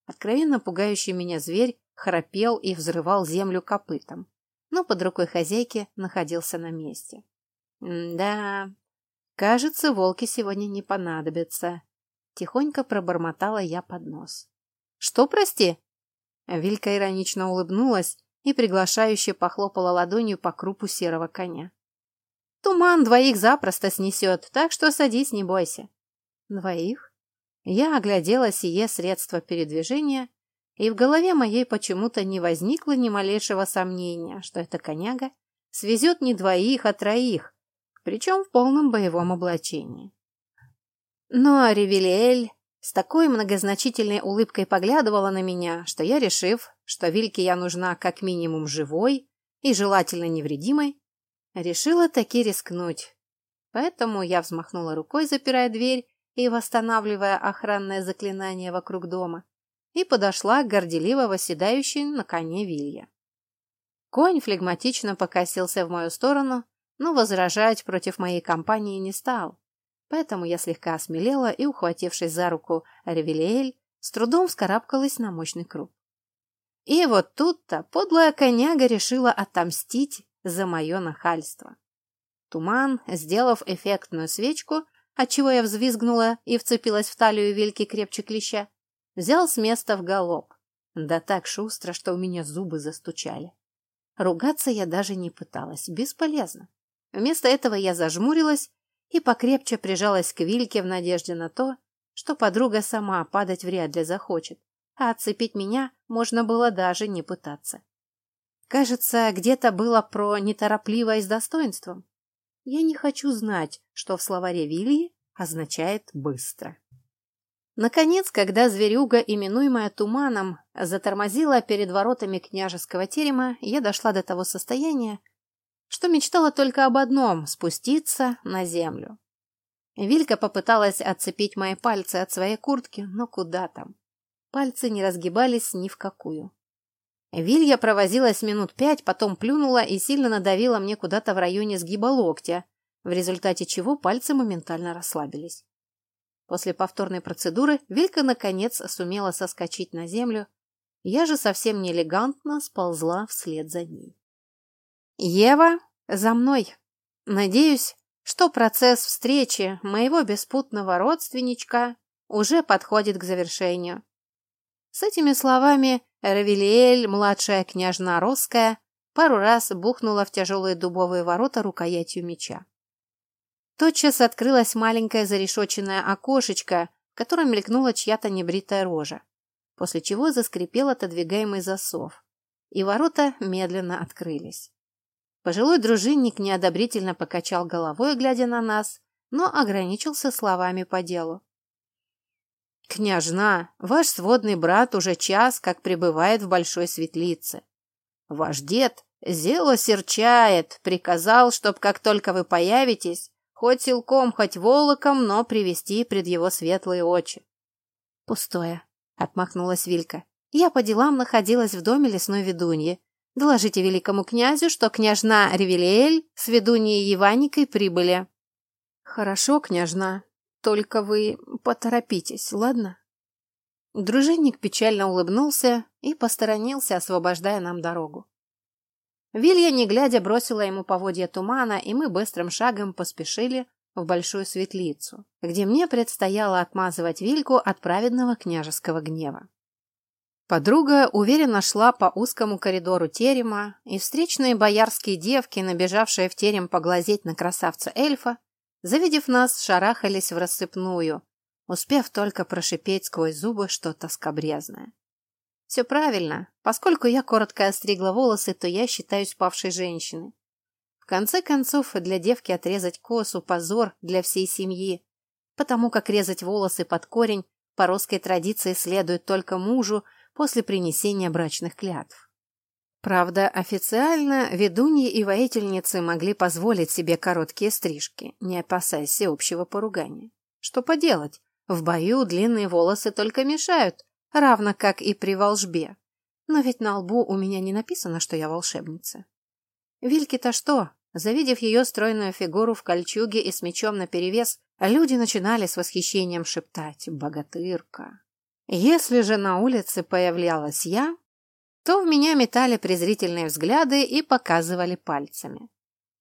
Откровенно пугающий меня зверь храпел и взрывал землю копытом, но под рукой хозяйки находился на месте. «Да, кажется, волки сегодня не понадобятся», — тихонько пробормотала я под нос. «Что, прости?» Вилька иронично улыбнулась, и приглашающе похлопала ладонью по крупу серого коня. Туман двоих запросто снесет, так что садись, не бойся. Двоих? Я оглядела сие средство передвижения, и в голове моей почему-то не возникло ни малейшего сомнения, что эта коняга свезет не двоих, а троих, причем в полном боевом облачении. Но Ревелиэль с такой многозначительной улыбкой поглядывала на меня, что я, решив, что Вильке я нужна как минимум живой и желательно невредимой, решила таки рискнуть. Поэтому я взмахнула рукой, запирая дверь и восстанавливая охранное заклинание вокруг дома, и подошла к горделиво восседающей на коне Вилья. Конь флегматично покосился в мою сторону, но возражать против моей компании не стал. Поэтому я слегка осмелела и, ухватившись за руку Ревелиэль, с трудом вскарабкалась на мощный круг. И вот тут-то подлая коняга решила отомстить за мое нахальство. Туман, сделав эффектную свечку, отчего я взвизгнула и вцепилась в талию Вильки крепче клеща, взял с места в галоп. Да так шустро, что у меня зубы застучали. Ругаться я даже не пыталась, бесполезно. Вместо этого я зажмурилась и покрепче прижалась к Вильке в надежде на то, что подруга сама падать вряд ли захочет, а отцепить меня можно было даже не пытаться. Кажется, где-то было про неторопливое с достоинством. Я не хочу знать, что в словаре Вильи означает «быстро». Наконец, когда зверюга, именуемая туманом, затормозила перед воротами княжеского терема, я дошла до того состояния, что мечтала только об одном — спуститься на землю. Вилька попыталась отцепить мои пальцы от своей куртки, но куда там? Пальцы не разгибались ни в какую. Вилья провозилась минут пять, потом плюнула и сильно надавила мне куда-то в районе сгиба локтя, в результате чего пальцы моментально расслабились. После повторной процедуры Вилька наконец сумела соскочить на землю, я же совсем неэлегантно сползла вслед за ней. Ева, за мной. Надеюсь, что процесс встречи моего беспутного родственничка уже подходит к завершению. С этими словами Равелиэль, младшая княжна Росская, пару раз бухнула в тяжелые дубовые ворота рукоятью меча. Тотчас открылась маленькое зарешоченное окошечко, в котором мелькнула чья-то небритая рожа, после чего заскрипел отодвигаемый засов, и ворота медленно открылись. Пожилой дружинник неодобрительно покачал головой, глядя на нас, но ограничился словами по делу. «Княжна, ваш сводный брат уже час как пребывает в большой светлице. Ваш дед зело серчает, приказал, чтоб как только вы появитесь, хоть силком, хоть волоком, но привести пред его светлые очи». «Пустое», — отмахнулась Вилька. «Я по делам находилась в доме лесной ведуньи. Доложите великому князю, что княжна Ревелиэль с ведуньей Еваникой прибыли. Хорошо, княжна, только вы поторопитесь, ладно? Дружинник печально улыбнулся и посторонился, освобождая нам дорогу. Вилья, не глядя, бросила ему поводья тумана, и мы быстрым шагом поспешили в большую светлицу, где мне предстояло отмазывать Вильку от праведного княжеского гнева. Подруга уверенно шла по узкому коридору терема, и встречные боярские девки, набежавшие в терем поглазеть на красавца-эльфа, завидев нас, шарахались в рассыпную, успев только прошипеть сквозь зубы что-то скобрезное. Все правильно, поскольку я коротко остригла волосы, то я считаюсь павшей женщиной. В конце концов, для девки отрезать косу – позор для всей семьи, потому как резать волосы под корень по русской традиции следует только мужу – после принесения брачных клятв. Правда, официально ведуньи и воительницы могли позволить себе короткие стрижки, не опасаясь всеобщего поругания. Что поделать, в бою длинные волосы только мешают, равно как и при волжбе. Но ведь на лбу у меня не написано, что я волшебница. Вильки-то что? Завидев ее стройную фигуру в кольчуге и с мечом наперевес, люди начинали с восхищением шептать «богатырка». Если же на улице появлялась я, то в меня метали презрительные взгляды и показывали пальцами.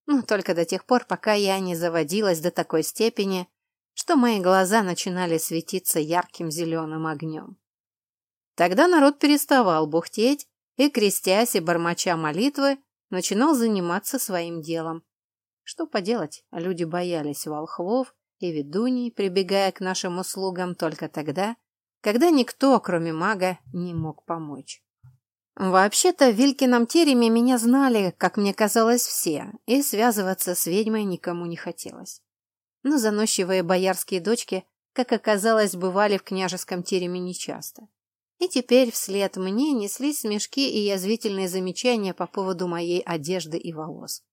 Но только до тех пор, пока я не заводилась до такой степени, что мои глаза начинали светиться ярким зеленым огнем. Тогда народ переставал бухтеть и, крестясь и бормоча молитвы, начинал заниматься своим делом. Что поделать, люди боялись волхвов и ведуней, прибегая к нашим услугам только тогда, когда никто, кроме мага, не мог помочь. Вообще-то в Вилькином тереме меня знали, как мне казалось, все, и связываться с ведьмой никому не хотелось. Но заносчивые боярские дочки, как оказалось, бывали в княжеском тереме нечасто. И теперь вслед мне неслись смешки и язвительные замечания по поводу моей одежды и волос.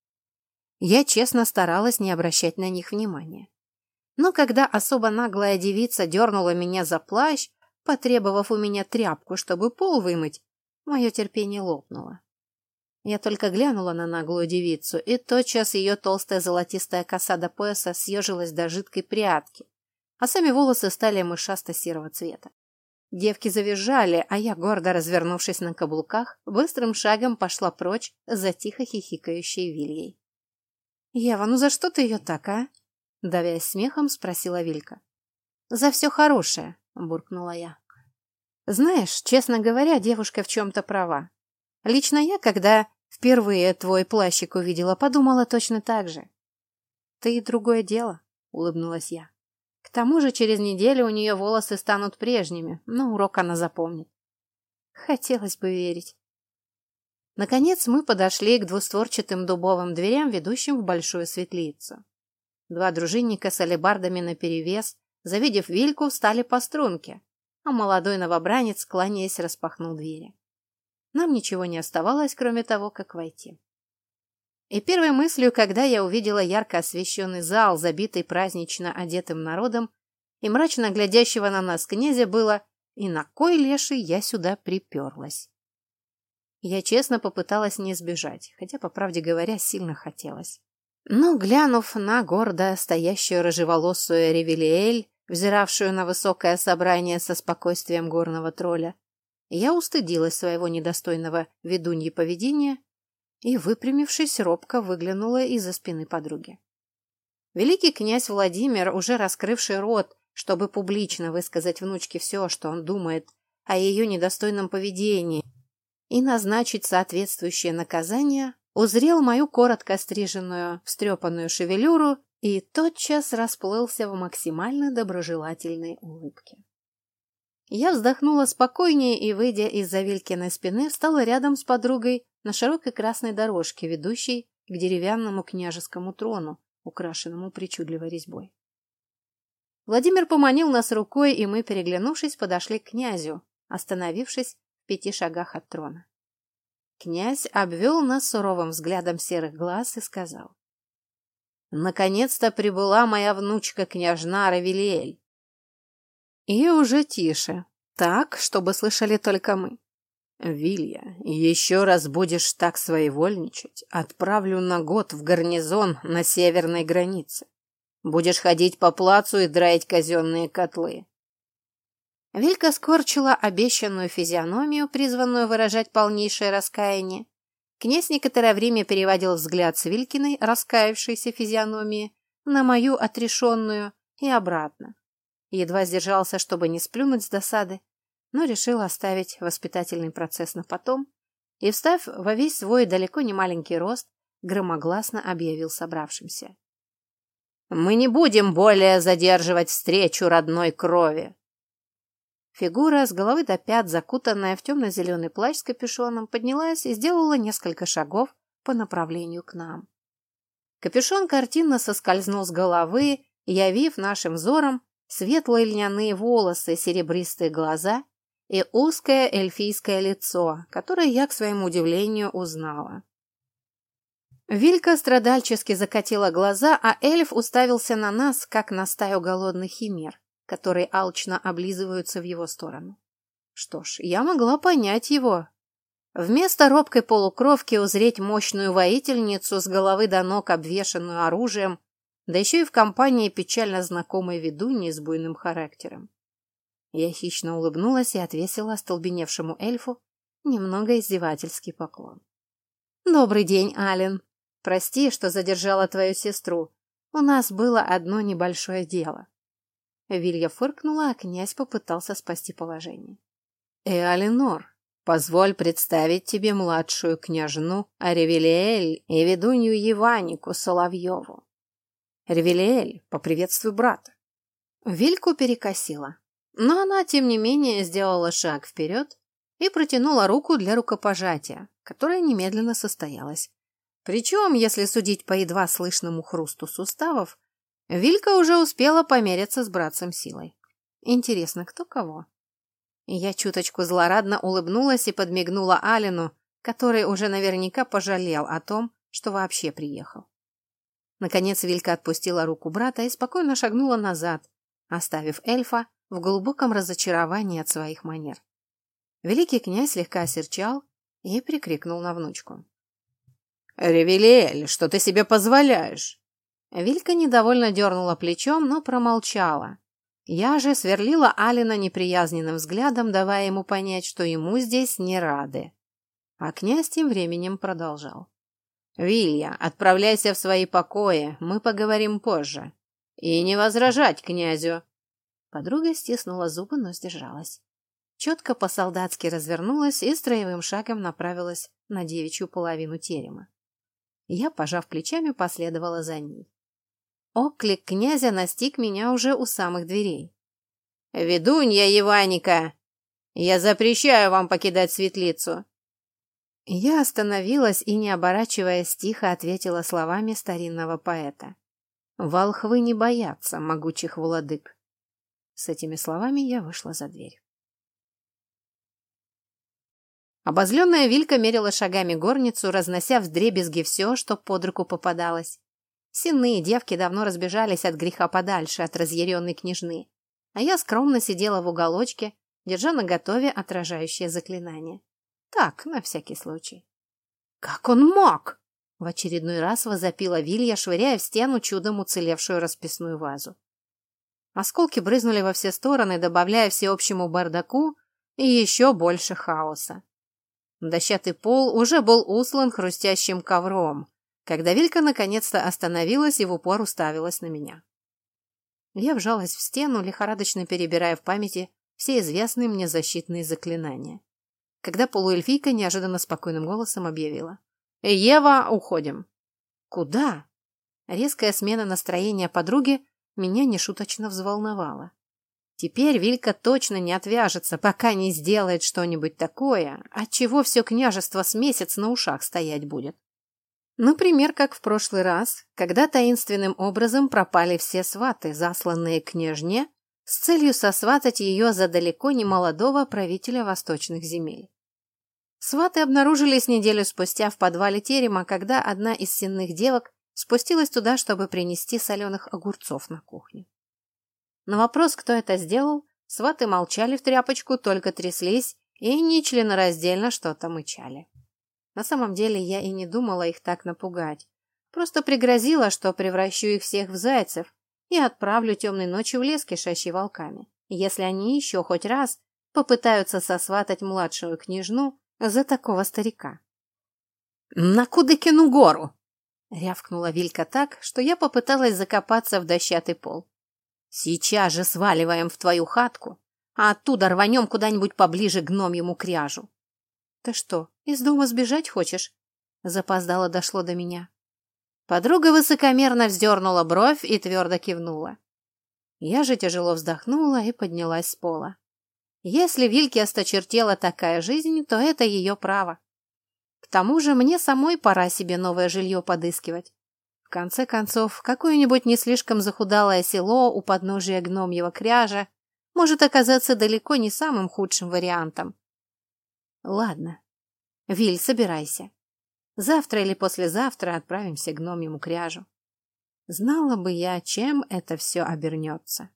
Я честно старалась не обращать на них внимания. Но когда особо наглая девица дернула меня за плащ, потребовав у меня тряпку, чтобы пол вымыть, мое терпение лопнуло. Я только глянула на наглую девицу, и тотчас ее толстая золотистая коса до пояса съежилась до жидкой прядки, а сами волосы стали мышасто-серого цвета. Девки завизжали, а я, гордо развернувшись на каблуках, быстрым шагом пошла прочь за тихо хихикающей Вильей. «Ева, ну за что ты ее так, а?» Давясь смехом, спросила Вилька. «За все хорошее», — буркнула я. «Знаешь, честно говоря, девушка в чем-то права. Лично я, когда впервые твой плащик увидела, подумала точно так же». «Ты другое дело», — улыбнулась я. К тому же через неделю у нее волосы станут прежними, но урок она запомнит. Хотелось бы верить. Наконец мы подошли к двустворчатым дубовым дверям, ведущим в большую светлицу. Два дружинника с алебардами наперевес, завидев Вильку, встали по струнке, а молодой новобранец, кланяясь, распахнул двери. Нам ничего не оставалось, кроме того, как войти. И первой мыслью, когда я увидела ярко освещенный зал, забитый празднично одетым народом, и мрачно глядящего на нас князя, было «И на кой леший я сюда приперлась?» Я честно попыталась не сбежать, хотя, по правде говоря, сильно хотелось. Но, глянув на гордо стоящую рыжеволосую Ревелиэль, взиравшую на высокое собрание со спокойствием горного тролля, я устыдилась своего недостойного ведуньи поведения и, выпрямившись, робко выглянула из-за спины подруги. Великий князь Владимир, уже раскрывший рот, чтобы публично высказать внучке все, что он думает о ее недостойном поведении и назначить соответствующее наказание, узрел мою коротко стриженную, встрепанную шевелюру и тотчас расплылся в максимально доброжелательной улыбке. Я вздохнула спокойнее и, выйдя из-за Вилькиной спины, встала рядом с подругой на широкой красной дорожке, ведущей к деревянному княжескому трону, украшенному причудливой резьбой. Владимир поманил нас рукой, и мы, переглянувшись, подошли к князю, остановившись в пяти шагах от трона. Князь обвел нас суровым взглядом серых глаз и сказал. «Наконец-то прибыла моя внучка, княжна Равелиэль. И уже тише, так, чтобы слышали только мы. «Вилья, еще раз будешь так своевольничать, отправлю на год в гарнизон на северной границе. Будешь ходить по плацу и драить казенные котлы». Вилька скорчила обещанную физиономию, призванную выражать полнейшее раскаяние. Князь некоторое время переводил взгляд с Вилькиной, раскаявшейся физиономии, на мою отрешенную и обратно едва сдержался, чтобы не сплюнуть с досады, но решил оставить воспитательный процесс на потом и, встав во весь свой далеко не маленький рост, громогласно объявил собравшимся. «Мы не будем более задерживать встречу родной крови!» Фигура с головы до пят, закутанная в темно-зеленый плащ с капюшоном, поднялась и сделала несколько шагов по направлению к нам. Капюшон картинно соскользнул с головы, явив нашим взором светлые льняные волосы, серебристые глаза и узкое эльфийское лицо, которое я, к своему удивлению, узнала. Вилька страдальчески закатила глаза, а эльф уставился на нас, как на стаю голодных химер, которые алчно облизываются в его сторону. Что ж, я могла понять его. Вместо робкой полукровки узреть мощную воительницу с головы до ног, обвешанную оружием, да еще и в компании печально знакомой ведуньи с буйным характером. Я хищно улыбнулась и отвесила остолбеневшему эльфу немного издевательский поклон. «Добрый день, Ален. Прости, что задержала твою сестру. У нас было одно небольшое дело». Вилья фыркнула, а князь попытался спасти положение. «Э, Аленор, Позволь представить тебе младшую княжну Аревелиэль и ведунью Еванику Соловьеву. Ревелиэль, поприветствуй брата. Вильку перекосила, но она, тем не менее, сделала шаг вперед и протянула руку для рукопожатия, которое немедленно состоялось. Причем, если судить по едва слышному хрусту суставов, Вилька уже успела помериться с братцем силой. Интересно, кто кого? Я чуточку злорадно улыбнулась и подмигнула Алину, который уже наверняка пожалел о том, что вообще приехал. Наконец Вилька отпустила руку брата и спокойно шагнула назад, оставив эльфа в глубоком разочаровании от своих манер. Великий князь слегка осерчал и прикрикнул на внучку. «Ревелиэль, что ты себе позволяешь?» Вилька недовольно дернула плечом, но промолчала. Я же сверлила Алина неприязненным взглядом, давая ему понять, что ему здесь не рады. А князь тем временем продолжал. «Вилья, отправляйся в свои покои, мы поговорим позже. И не возражать князю!» Подруга стиснула зубы, но сдержалась. Четко по-солдатски развернулась и строевым шагом направилась на девичью половину терема. Я, пожав плечами, последовала за ней. Оклик князя настиг меня уже у самых дверей. «Ведунья Еваника! Я запрещаю вам покидать светлицу!» Я остановилась и, не оборачиваясь, тихо ответила словами старинного поэта. «Волхвы не боятся могучих владык». С этими словами я вышла за дверь. Обозленная Вилька мерила шагами горницу, разнося вдребезги все, что под руку попадалось. Сенные девки давно разбежались от греха подальше, от разъяренной княжны. А я скромно сидела в уголочке, держа наготове отражающее заклинание. Так, на всякий случай. «Как он мог?» В очередной раз возопила Вилья, швыряя в стену чудом уцелевшую расписную вазу. Осколки брызнули во все стороны, добавляя всеобщему бардаку и еще больше хаоса. Дощатый пол уже был услан хрустящим ковром, когда Вилька наконец-то остановилась и в упор уставилась на меня. Я вжалась в стену, лихорадочно перебирая в памяти все известные мне защитные заклинания. Когда полуэльфийка неожиданно спокойным голосом объявила. «Ева, уходим!» «Куда?» Резкая смена настроения подруги меня нешуточно взволновала. Теперь Вилька точно не отвяжется, пока не сделает что-нибудь такое, от чего все княжество с месяц на ушах стоять будет. Например, как в прошлый раз, когда таинственным образом пропали все сваты, засланные княжне, с целью сосватать ее за далеко не молодого правителя восточных земель. Сваты обнаружились неделю спустя в подвале терема, когда одна из сенных девок спустилась туда, чтобы принести соленых огурцов на кухню. На вопрос, кто это сделал, сваты молчали в тряпочку, только тряслись и нечленораздельно что-то мычали. На самом деле я и не думала их так напугать. Просто пригрозила, что превращу их всех в зайцев и отправлю темной ночью в лес, кишащий волками, если они еще хоть раз попытаются сосватать младшую княжну за такого старика. «На Кудыкину гору!» — рявкнула Вилька так, что я попыталась закопаться в дощатый пол. Сейчас же сваливаем в твою хатку, а оттуда рванем куда-нибудь поближе к гномьему кряжу. Ты что, из дома сбежать хочешь? Запоздало дошло до меня. Подруга высокомерно вздернула бровь и твердо кивнула. Я же тяжело вздохнула и поднялась с пола. Если Вильке осточертела такая жизнь, то это ее право. К тому же мне самой пора себе новое жилье подыскивать. В конце концов, какое-нибудь не слишком захудалое село у подножия гномьего кряжа может оказаться далеко не самым худшим вариантом. Ладно. Виль, собирайся. Завтра или послезавтра отправимся к гномьему кряжу. Знала бы я, чем это все обернется.